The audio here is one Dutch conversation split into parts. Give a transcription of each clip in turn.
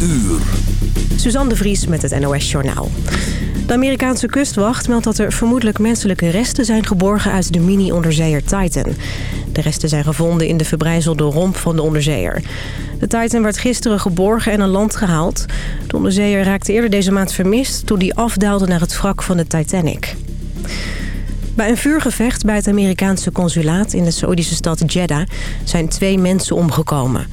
uur. Suzanne de Vries met het NOS Journaal. De Amerikaanse kustwacht meldt dat er vermoedelijk menselijke resten zijn geborgen uit de mini-onderzeeër Titan. De resten zijn gevonden in de verbrijzelde romp van de onderzeeër. De Titan werd gisteren geborgen en aan land gehaald. De onderzeeër raakte eerder deze maand vermist toen die afdaalde naar het wrak van de Titanic. Bij een vuurgevecht bij het Amerikaanse consulaat in de Saoedische stad Jeddah zijn twee mensen omgekomen.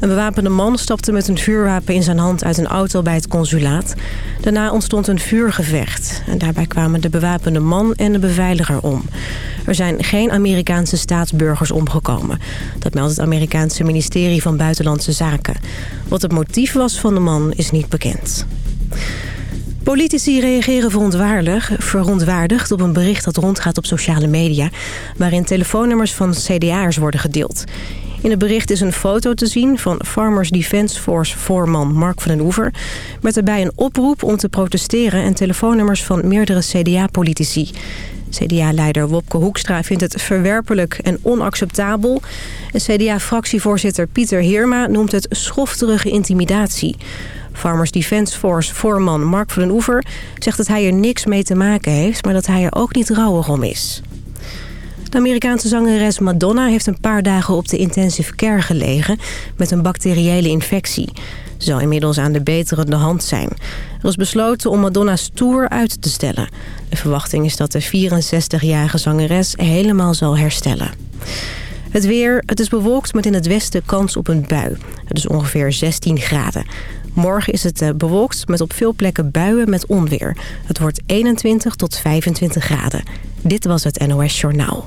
Een bewapende man stapte met een vuurwapen in zijn hand uit een auto bij het consulaat. Daarna ontstond een vuurgevecht. En daarbij kwamen de bewapende man en de beveiliger om. Er zijn geen Amerikaanse staatsburgers omgekomen. Dat meldt het Amerikaanse ministerie van Buitenlandse Zaken. Wat het motief was van de man is niet bekend. Politici reageren verontwaardigd op een bericht dat rondgaat op sociale media... waarin telefoonnummers van CDA'ers worden gedeeld. In het bericht is een foto te zien van Farmers Defence Force voorman Mark van den Oever... met erbij een oproep om te protesteren en telefoonnummers van meerdere CDA-politici. CDA-leider Wopke Hoekstra vindt het verwerpelijk en onacceptabel. CDA-fractievoorzitter Pieter Heerma noemt het schofterige intimidatie... Farmers Defence Force voorman Mark van den Oever zegt dat hij er niks mee te maken heeft... maar dat hij er ook niet rouwig om is. De Amerikaanse zangeres Madonna heeft een paar dagen op de intensive care gelegen... met een bacteriële infectie. Ze zal inmiddels aan de beterende hand zijn. Er is besloten om Madonna's tour uit te stellen. De verwachting is dat de 64-jarige zangeres helemaal zal herstellen. Het weer, het is bewolkt met in het westen kans op een bui. Het is ongeveer 16 graden. Morgen is het eh, bewolkt met op veel plekken buien met onweer. Het wordt 21 tot 25 graden. Dit was het NOS Journaal.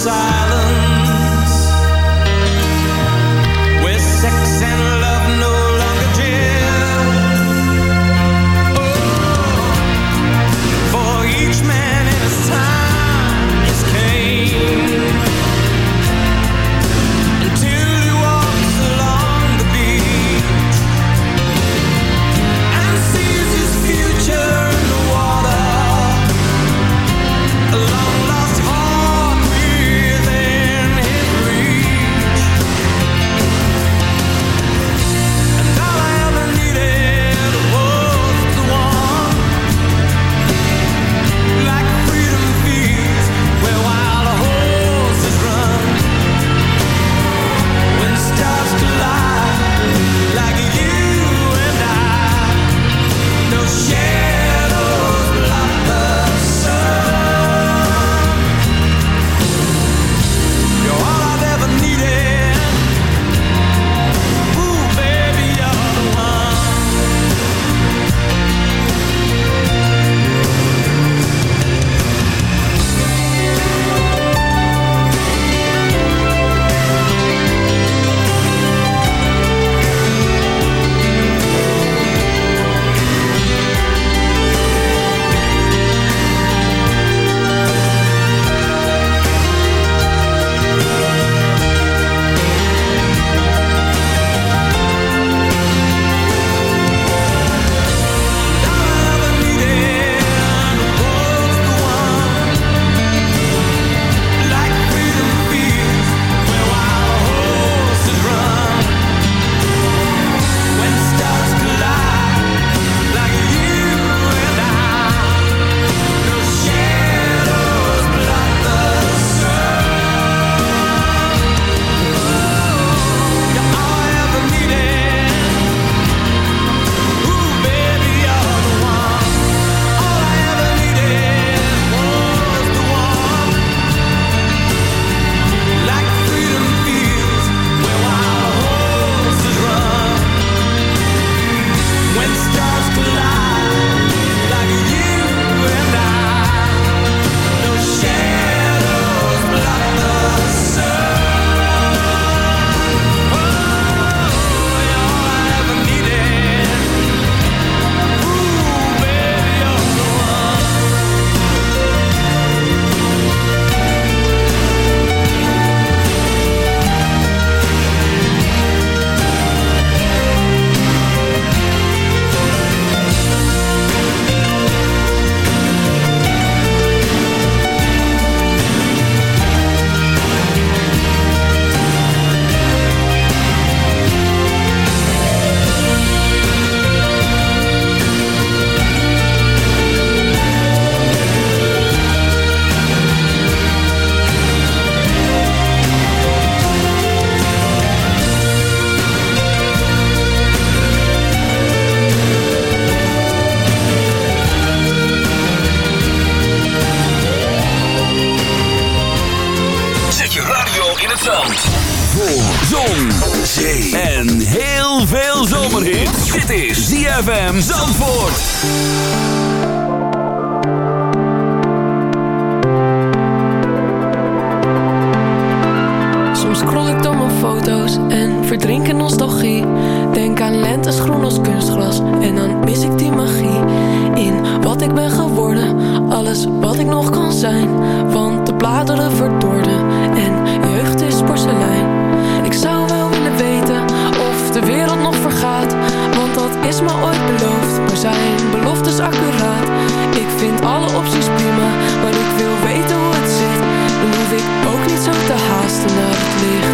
side. En en verdrink in nostalgie. Denk aan lentes groen als kunstglas en dan mis ik die magie. In wat ik ben geworden, alles wat ik nog kan zijn. Want de bladeren verdorden en jeugd is porselein. Ik zou wel willen weten of de wereld nog vergaat. Want dat is me ooit beloofd, maar zijn beloftes accuraat. Ik vind alle opties prima, maar ik wil weten hoe het zit. Dan hoef ik ook niet zo te haasten naar het licht.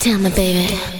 Tell me, baby.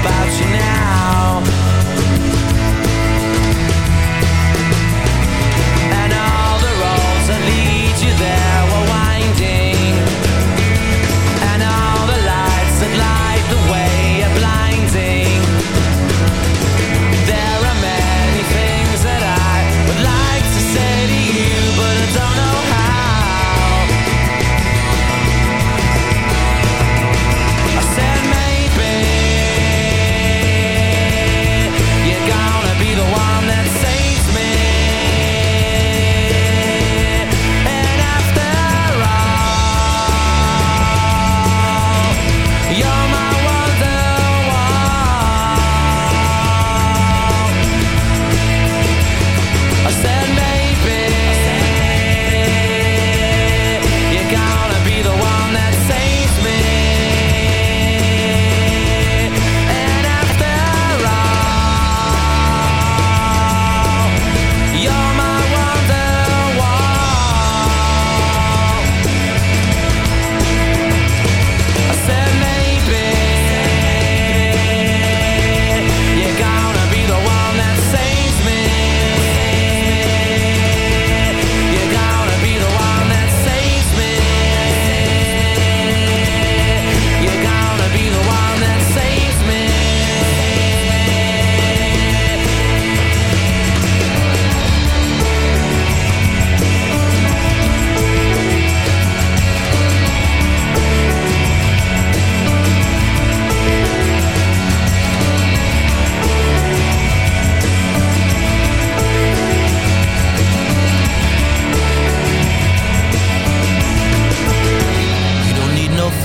about you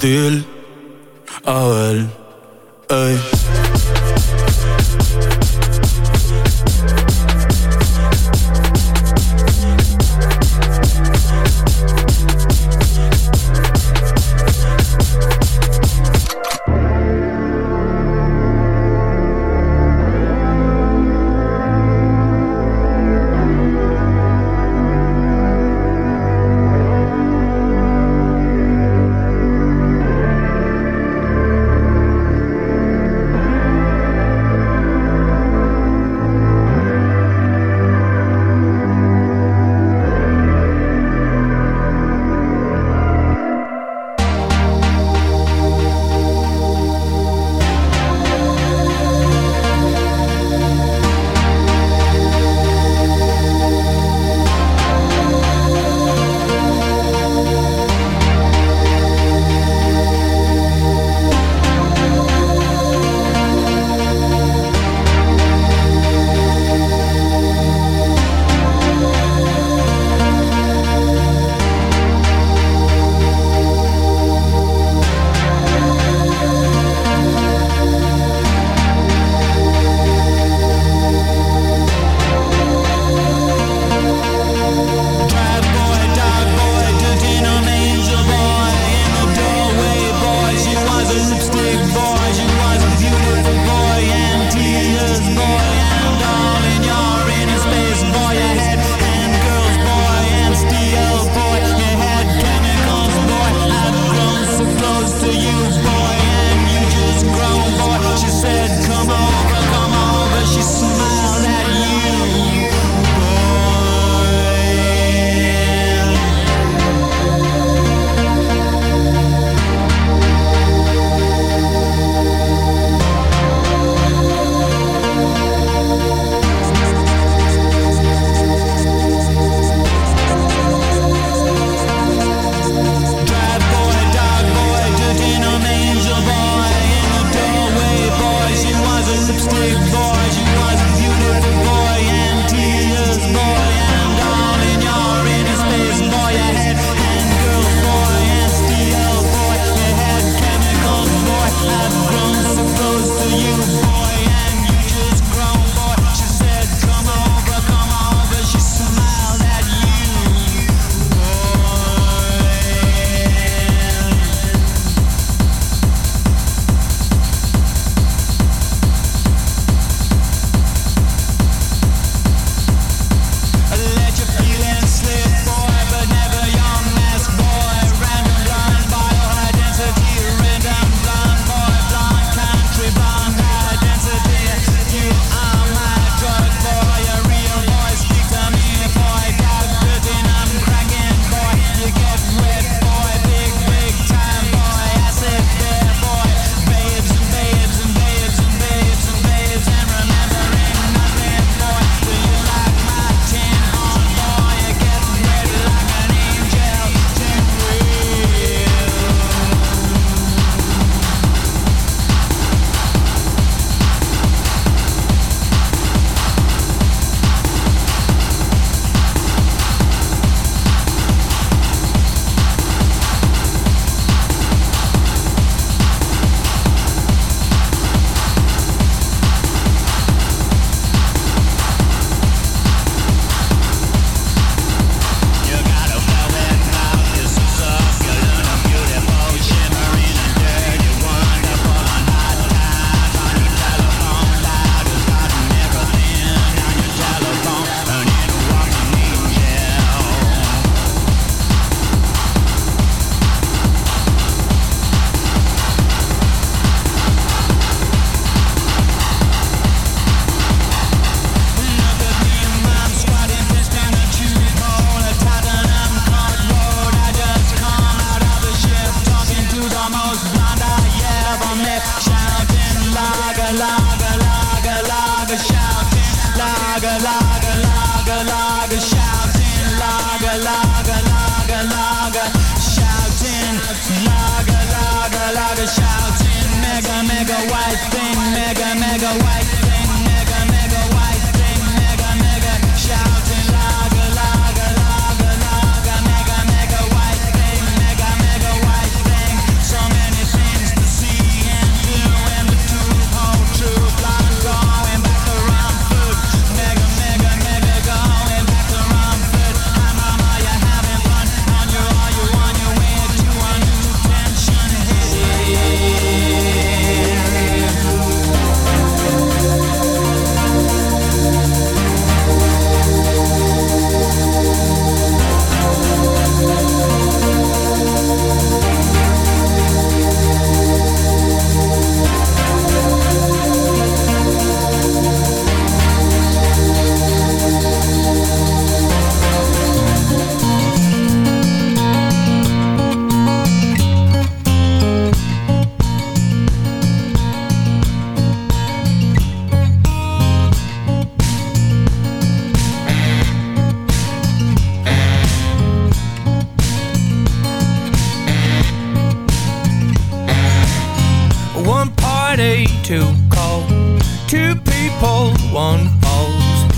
ti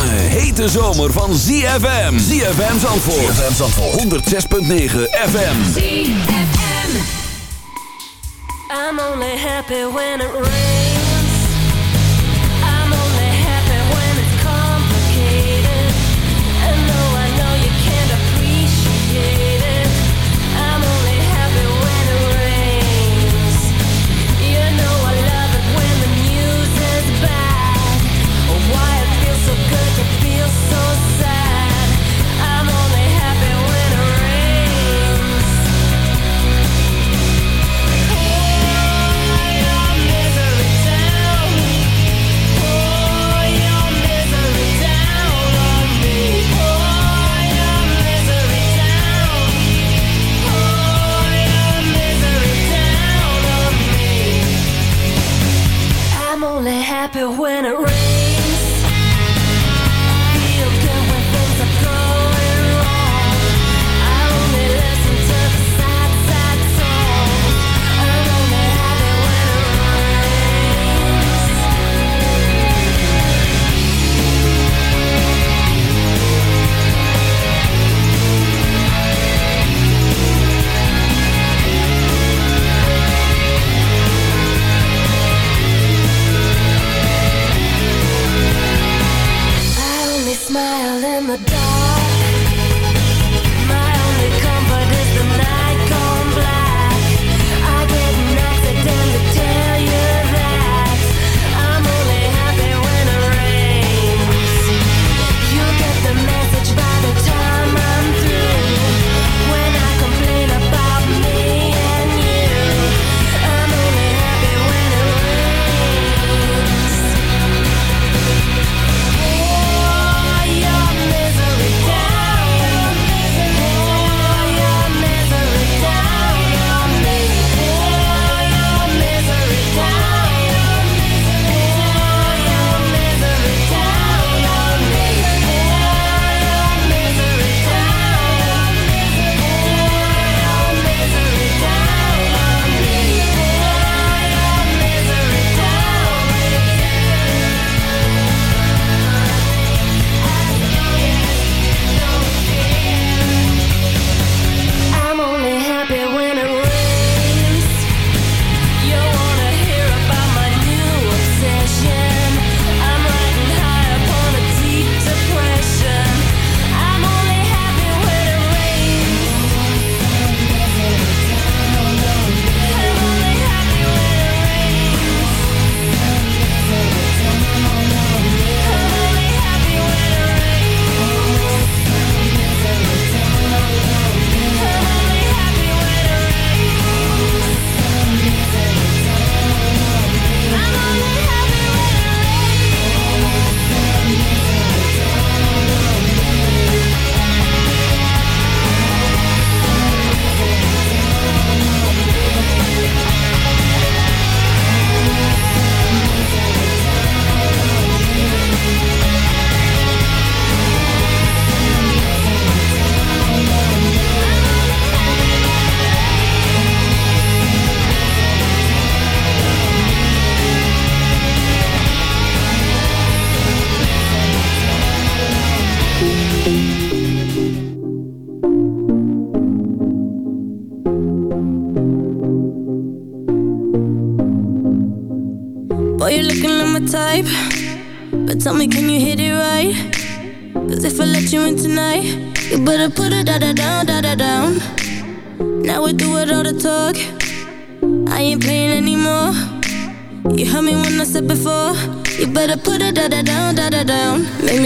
lange, hete zomer van ZFM. ZFM Zandvoort. ZFM Zandvoort. 106.9 FM. I'm only happy when it rains.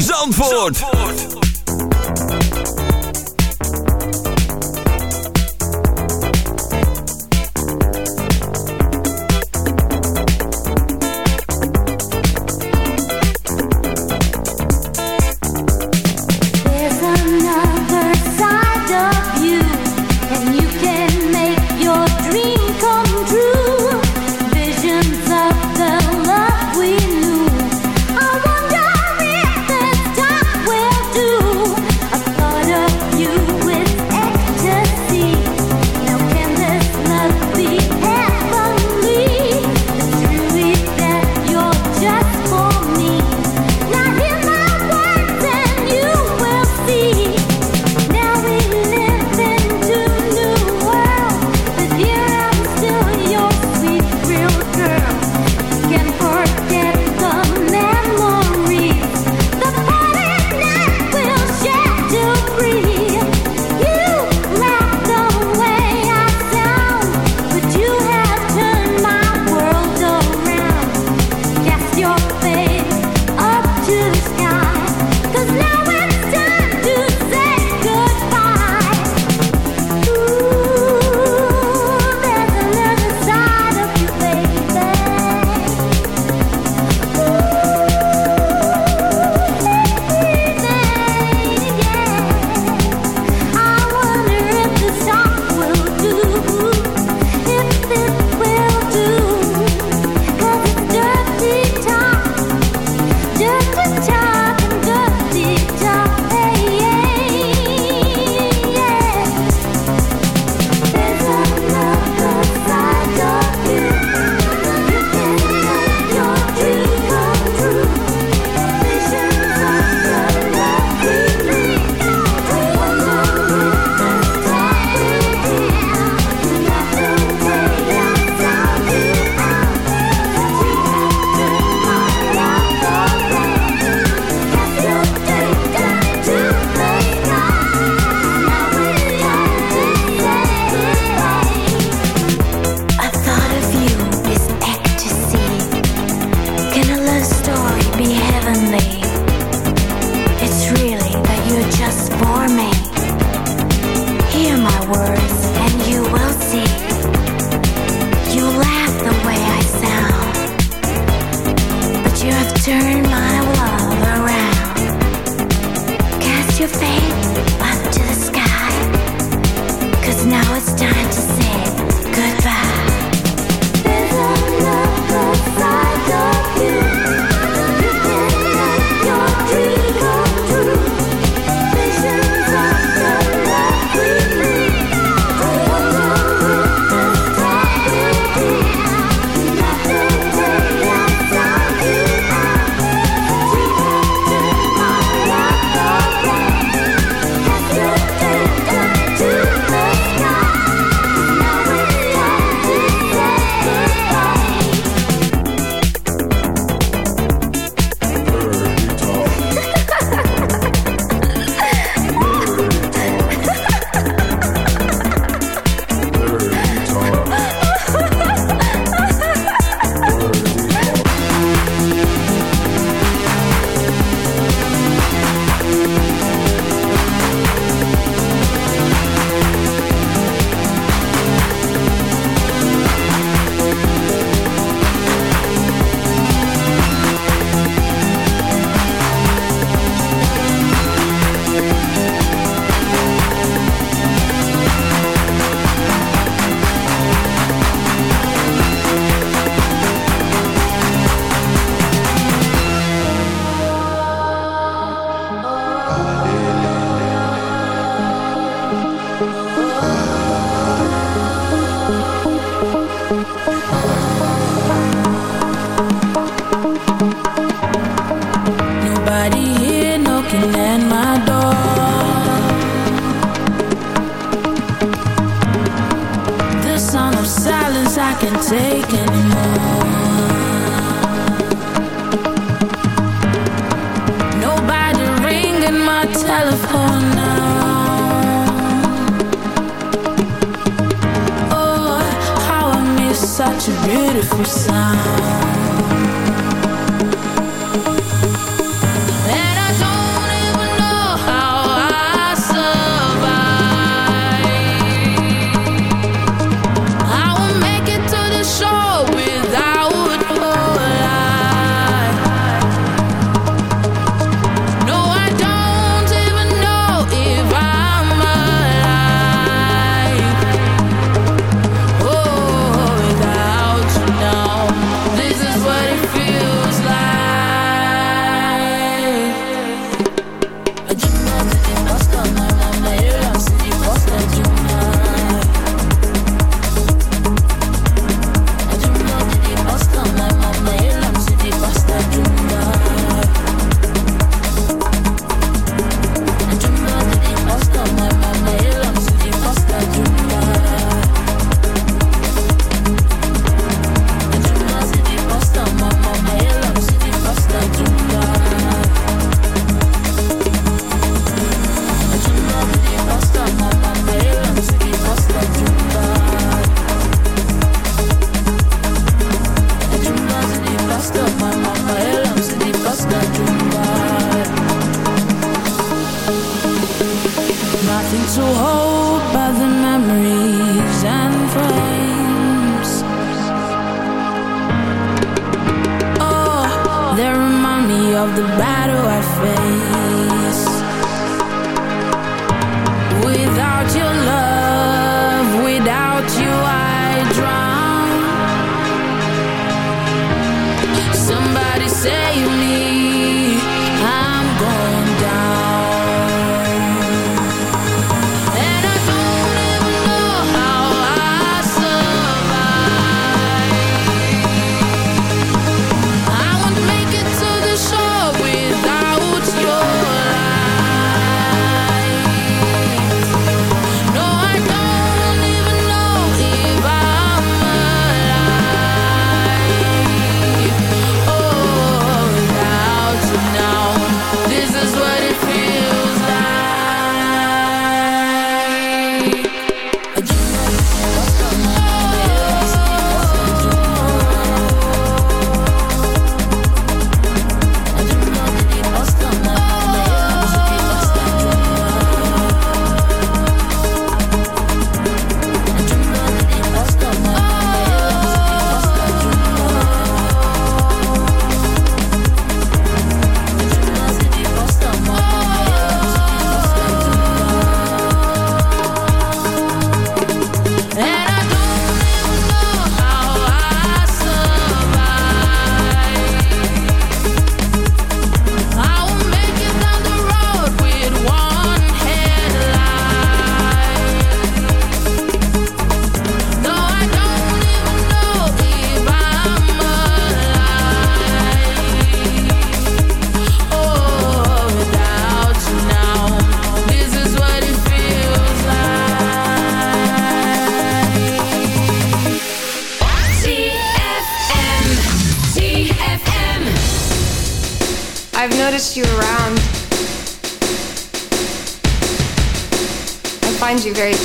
Zandvoort.